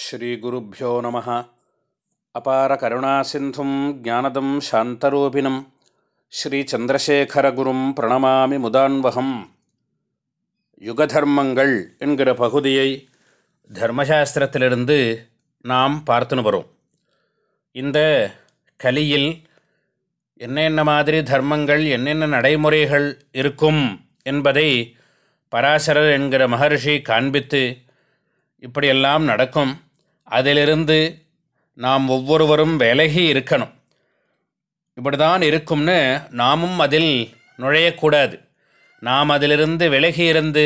ஸ்ரீகுருப்போ நம. அபார கருணாசிந்தும் ஜானதம் சாந்தரூபிணம். ஸ்ரீச்சந்திரசேகரகுரும் பிரணமாமி முதான்வகம். யுகதர்மங்கள் என்கிற பகுதியை தர்மசாஸ்திரத்திலிருந்து நாம் பார்த்துன்னு வரும். இந்த கலியில் என்னென்ன மாதிரி தர்மங்கள் என்னென்ன நடைமுறைகள் இருக்கும் என்பதை பராசரர் என்கிற மகர்ஷி காண்பித்து இப்படியெல்லாம் நடக்கும். அதிலிருந்து நாம் ஒவ்வொருவரும் விலகி இருக்கணும். இப்படி தான் இருக்கும்னு நாமும் அதில் நுழையக்கூடாது. நாம் அதிலிருந்து விலகி இருந்து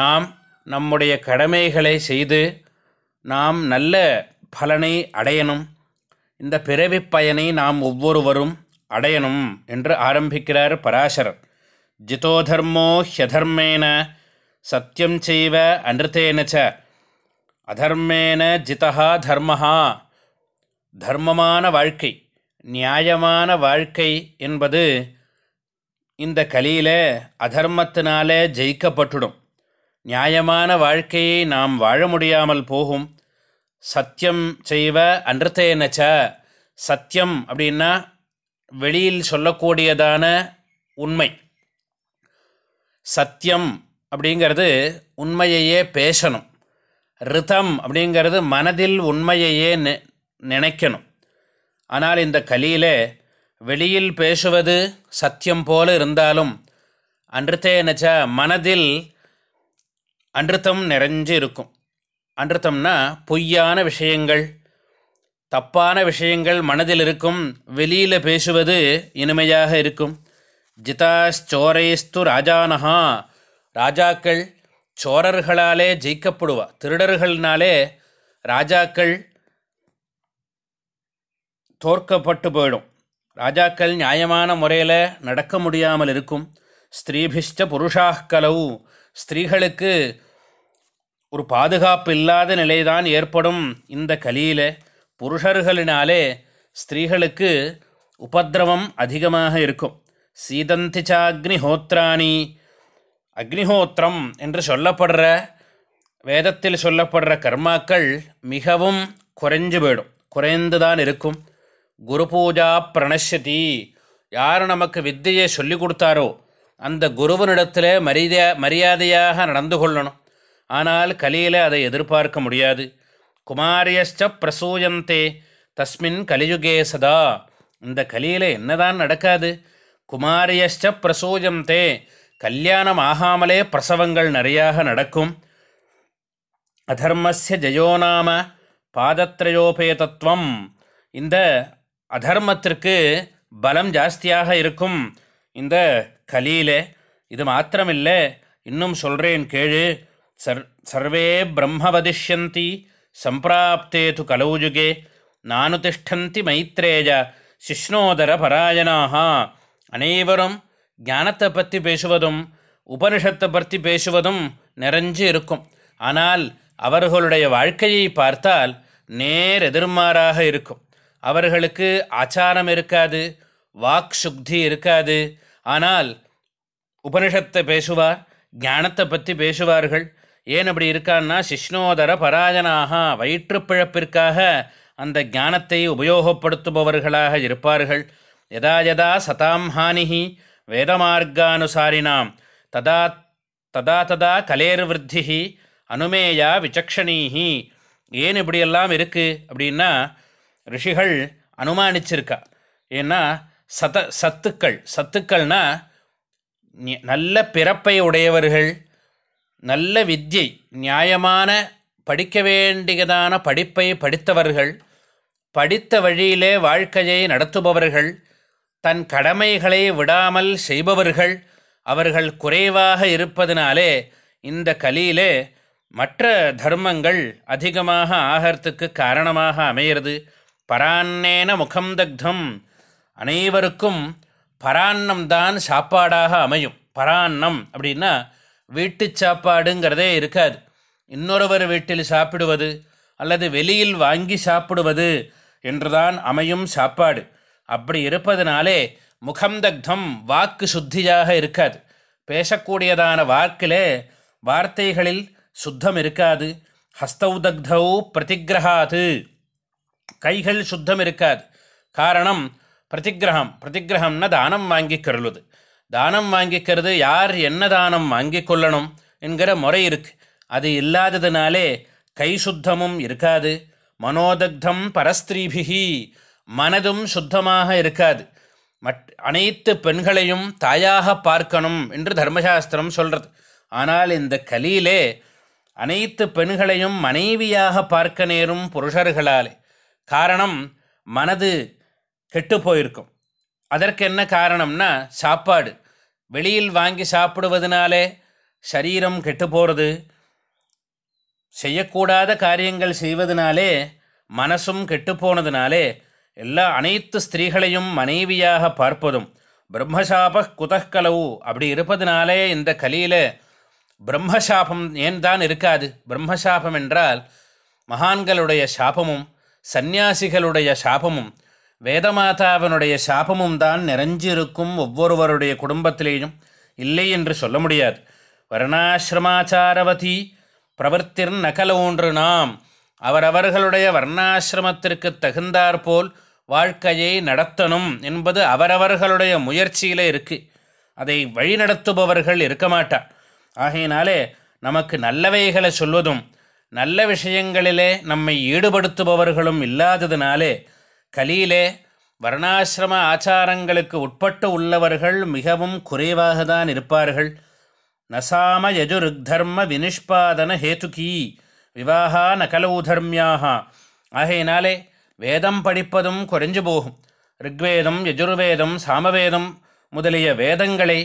நாம் நம்முடைய கடமைகளை செய்து நாம் நல்ல பலனை அடையணும். இந்த பிறவி பயனை நாம் ஒவ்வொருவரும் அடையணும் என்று ஆரம்பிக்கிறார் பராசரர். ஜிதோ தர்மோ ஹியதர்மேன சத்தியம் செய்வ அனிருத்தேன ச அதர்மேன ஜிதா தர்மஹா. தர்மமான வாழ்க்கை நியாயமான வாழ்க்கை என்பது இந்த கலியில் அதர்மத்தினாலே ஜெயிக்கப்பட்டுடும். நியாயமான வாழ்க்கையை நாம் வாழ முடியாமல் போகும். சத்தியம் செய்வ அன்றத்தேனச்ச. சத்தியம் அப்படின்னா வெளியில் சொல்லக்கூடியதான உண்மை. சத்தியம் அப்படிங்கிறது உண்மையையே பேசணும். ரிதம் அப்படிங்கிறது மனதில் உண்மையையே நெ நினைக்கணும். ஆனால் இந்த கலியில் வெளியில் பேசுவது சத்தியம் போல இருந்தாலும் அன்றுத்தேனச்ச மனதில் அன்றுத்தம் நிறைஞ்சு இருக்கும் அன்றுத்தம்னா பொய்யான விஷயங்கள் தப்பான விஷயங்கள் மனதில் இருக்கும் வெளியில் பேசுவது இனிமையாக இருக்கும். ஜிதாச்சோரைஸ்து ராஜானஹா ராஜாக்கள் சோரர்களாலே ஜெயிக்கப்படுவா. திருடர்கள்னாலே ராஜாக்கள் தோற்கப்பட்டு போயிடும். ராஜாக்கள் நியாயமான முறையில் நடக்க முடியாமல் இருக்கும். ஸ்திரீபிஷ்ட புருஷாக கலவு. ஸ்திரீகளுக்கு ஒரு பாதுகாப்பு இல்லாத நிலைதான் ஏற்படும் இந்த கலியில். புருஷர்களினாலே ஸ்திரீகளுக்கு உபதிரவம் அதிகமாக இருக்கும். சீதந்திச்சாக்னி ஹோத்ராணி அக்னிஹோத்திரம் என்று சொல்லப்படுற வேதத்தில் சொல்லப்படுற கர்மாக்கள் மிகவும் குறைஞ்சு போயிடும். குறைந்து தான் இருக்கும். குரு பூஜா பிரணஷதி யார் நமக்கு வித்தியை சொல்லி கொடுத்தாரோ அந்த குருவனிடத்தில் மரியா மரியாதையாக நடந்து கொள்ளணும். ஆனால் கலியில் அதை எதிர்பார்க்க முடியாது. குமாரியஷ்ட பிரசூயந்தே தஸ்மின் கலியுகே சதா. இந்த கலியில் என்னதான் நடக்காது? குமாரியஷ்ட பிரசூயந்தே கல்யாணம் ஆகாமலே பிரசவங்கள் நிறையாக நடக்கும். அதர்மஸ்ய ஜயோநாம பாதத்ரயோபேதத்துவம் இந்த அதர்மத்திற்கு பலம் ஜாஸ்தியாக இருக்கும். இந்த கலியில் இது மாத்திரமில்லை இன்னும் சொல்கிறேன் கேழு சர் சர்வே பிரம்மவதிஷ்யந்தி சம்பிராப்தே து கலௌஜுகே நானு திஷ்டந்தி மைத்ரேஜ சிஷ்ணோதர பராயணாக அனைவரும் ஞானத்தை பற்றி பேசுவதும் உபனிஷத்தை பற்றி பேசுவதும் நிறைஞ்சு இருக்கும். ஆனால் அவர்களுடைய வாழ்க்கையை பார்த்தால் நேர் எதிர்மாறாக இருக்கும். அவர்களுக்கு ஆச்சாரம் இருக்காது வாக் சுக்தி இருக்காது. ஆனால் உபனிஷத்தை பேசுவார் ஞானத்தை பற்றி பேசுவார்கள். ஏன் அப்படி இருக்கான்னா சிஷ்ணோதர பராயனாக வயிற்றுப்பிழப்பிற்காக அந்த ஞானத்தை உபயோகப்படுத்துபவர்களாக இருப்பார்கள். யதா யதா சதாம் ஹானிஹி வேதமார்க்கானுசாரினாம் ததா ததா ததா கலேர்விருத்தி அனுமேயா விசக்ஷணீஹி ஏன் இப்படியெல்லாம் இருக்குது அப்படின்னா ரிஷிகள் அனுமானிச்சிருக்கா. ஏன்னா சத சத்துக்கள். சத்துக்கள்னா நல்ல பிறப்பை உடையவர்கள் நல்ல வித்யை நியாயமான படிக்க வேண்டியதான படிப்பை படித்தவர்கள் படித்த வழியிலே வாழ்க்கையை நடத்துபவர்கள் தன் கடமைகளை விடாமல் செய்பவர்கள் அவர்கள் குறைவாக இருப்பதனாலே இந்த கலியிலே மற்ற தர்மங்கள் அதிகமாக ஆகிறதுக்கு காரணமாக அமையிறது. பரான்னேன முகம் தக்தம். அனைவருக்கும் பரான்னம்தான் சாப்பாடாக அமையும். பரான்னம் அப்படின்னா வீட்டு சாப்பாடுங்கிறதே இருக்காது. இன்னொருவர் வீட்டில் சாப்பிடுவது அல்லது வெளியில் வாங்கி சாப்பிடுவது என்றுதான் அமையும் சாப்பாடு. அப்படி இருப்பதனாலே முகம்தக்தம் வாக்கு சுத்தியாக இருக்காது. பேசக்கூடியதான வாக்கிலே வார்த்தைகளில் சுத்தம் இருக்காது. ஹஸ்தௌதக்தௌ பிரதிகிரகாது கைகள் சுத்தம் இருக்காது. காரணம் பிரதிகிரகம் பிரதிகிரகம்னா தானம் வாங்கிக்கிறலுது தானம் வாங்கிக்கிறது யார் என்ன தானம் வாங்கி கொள்ளணும் என்கிற முறை இருக்குது அது இல்லாததுனாலே கை சுத்தமும் இருக்காது. மனோதக்தம் பரஸ்திரீபிகி மனதும் சுத்தமாக இருக்காது. மட் அனைத்து பெண்களையும் தாயாக பார்க்கணும் என்று தர்மசாஸ்திரம் சொல்கிறது ஆனால் இந்த கலியிலே அனைத்து பெண்களையும் மனைவியாக பார்க்க நேரும் புருஷர்களாலே. காரணம் மனது கெட்டு போயிருக்கும். அதற்கு என்ன காரணம்னா சாப்பாடு. வெளியில் வாங்கி சாப்பிடுவதனாலே சரீரம் கெட்டு போகிறது செய்யக்கூடாத காரியங்கள் செய்வதனாலே மனசும் கெட்டு போனதுனாலே எல்லா அனைத்து ஸ்திரீகளையும் மனைவியாக பார்ப்பதும் பிரம்மசாப குதக்கலவு அப்படி இருப்பதனாலே இந்த கலியில் பிரம்மசாபம் ஏன் தான் இருக்காது? பிரம்மசாபம் என்றால் மகான்களுடைய சாபமும் சந்நியாசிகளுடைய சாபமும் வேதமாதாவினுடைய சாபமும் தான் நிறைஞ்சிருக்கும் ஒவ்வொருவருடைய குடும்பத்திலேயும் இல்லை என்று சொல்ல முடியாது. வர்ணாசிரமாச்சாரவதி பிரவர்த்திர் நகலோன்று நாம் அவரவர்களுடைய வர்ணாசிரமத்திற்கு தகுந்தாற்போல் வாழ்க்கையை நடத்தணும் என்பது அவரவர்களுடைய முயற்சியில் இருக்குது அதை வழிநடத்துபவர்கள் இருக்க மாட்டார். ஆகையினாலே நமக்கு நல்லவைகளை சொல்வதும் நல்ல விஷயங்களிலே நம்மை ஈடுபடுத்துபவர்களும் இல்லாததினாலே கலியிலே வர்ணாசிரம ஆச்சாரங்களுக்கு உட்பட்டு உள்ளவர்கள் மிகவும் குறைவாக தான் இருப்பார்கள். நசாம யஜுருத்தர்ம வினிஷ்பாதன ஹேதுகீ. விவாகா நகலவு தர்மியாக ஆகையினாலே வேதம் படிப்பதும் குறைஞ்சு போகும் ரிக்வேதம் யஜுர்வேதம் சாமவேதம் முதலிய வேதங்களை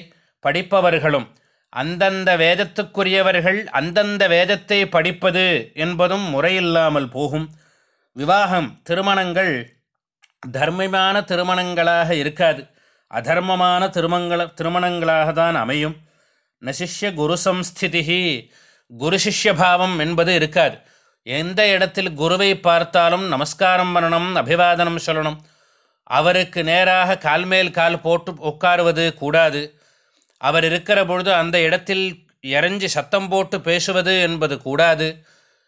படிப்பவர்களும் அந்தந்த வேதத்துக்குரியவர்கள் அந்தந்த வேதத்தை படிப்பது என்பதும் முறையில்லாமல் போகும் விவாகம் திருமணங்கள் தர்மமான திருமணங்களாக இருக்காது அதர்மமான திருமங்கள திருமணங்களாக தான் அமையும் நசிஷ்ய குரு சம்ஸ்திதி குரு சிஷ்யபாவம் என்பது இருக்காது. எந்த இடத்தில் குருவை பார்த்தாலும் நமஸ்காரம் பண்ணணும் அபிவாதனம் சொல்லணும். அவருக்கு நேராக கால் மேல் கால் போட்டு உட்காருவது கூடாது. அவர் இருக்கிற பொழுது அந்த இடத்தில் இறஞ்சி சத்தம் போட்டு பேசுவது என்பது கூடாது.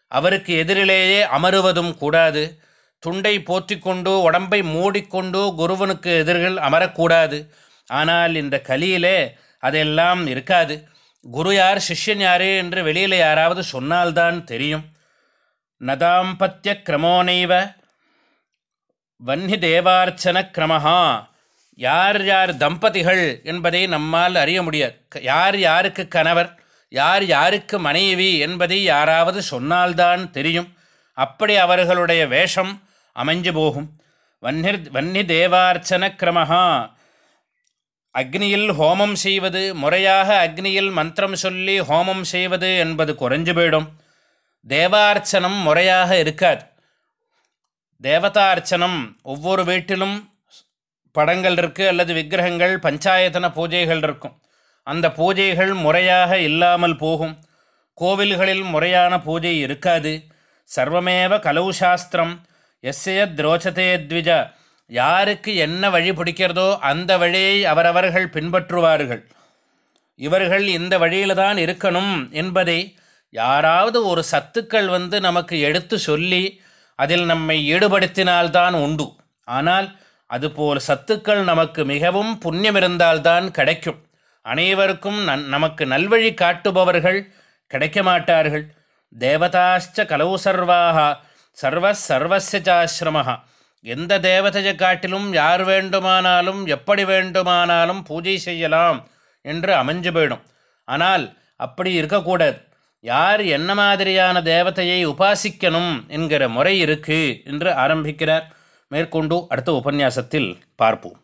அவருக்கு எதிரிலேயே அமருவதும் கூடாது. துண்டை போத்திக்கொண்டு உடம்பை மூடிக்கொண்டு குருவனுக்கு எதிர்கள் அமரக்கூடாது. ஆனால் இந்த கலியிலே அதெல்லாம் இருக்காது. குரு யார் சிஷ்யன் யாரே என்று வெளியில் யாராவது சொன்னால்தான் தெரியும். நதாம்பத்திய கிரமோனைவ வன்னி தேவார்ச்சன கிரமஹா. யார் யார் தம்பதிகள் என்பதை நம்மால் அறிய முடியாது. யார் யாருக்கு கணவர் யார் யாருக்கு மனைவி என்பதை யாராவது சொன்னால்தான் தெரியும். அப்படி அவர்களுடைய வேஷம் அமைஞ்சு போகும். வன்னிர் வன்னி தேவார்ச்சன கிரமஹா. அக்னியில் ஹோமம் செய்வது முறையாக அக்னியில் மந்திரம் சொல்லி ஹோமம் செய்வது என்பது குறைஞ்சு போயிடும். தேவார்ச்சனம் முறையாக இருக்காது. தேவதார்ச்சனம் ஒவ்வொரு வீட்டிலும் படங்கள் இருக்குது அல்லது விக்கிரகங்கள் பஞ்சாயத்தன பூஜைகள் இருக்கும். அந்த பூஜைகள் முறையாக இல்லாமல் போகும். கோவில்களில் முறையான பூஜை இருக்காது. சர்வமேவ கலவு சாஸ்திரம். எஸ்ய திரோச்சதே த்விஜ யாருக்கு என்ன வழி பிடிக்கிறதோ அந்த வழியை அவரவர்கள் பின்பற்றுவார்கள். இவர்கள் இந்த வழியில் தான் இருக்கணும் என்பதை யாராவது ஒரு சத்துக்கள் வந்து நமக்கு எடுத்து சொல்லி அதில் நம்மை ஈடுபடுத்தினால்தான் உண்டு. ஆனால் அதுபோல் சத்துக்கள் நமக்கு மிகவும் புண்ணியம் இருந்தால்தான் கிடைக்கும். அனைவருக்கும் நன் நமக்கு நல்வழி காட்டுபவர்கள் கிடைக்க மாட்டார்கள் தேவதாச்ச கலவு சர்வாக சர்வ சர்வசாசிரமஹா எந்த தேவதையை காட்டிலும் யார் வேண்டுமானாலும் எப்படி வேண்டுமானாலும் பூஜை செய்யலாம் என்று அமைஞ்சு போயிடும். ஆனால் அப்படி இருக்கக்கூடாது. யார் என்ன மாதிரியான தேவதையை உபாசிக்கணும் என்கிற முறை இருக்குது என்று ஆரம்பிக்கிறார். மேற்கொண்டு அடுத்த உபன்யாசத்தில் பார்ப்போம்.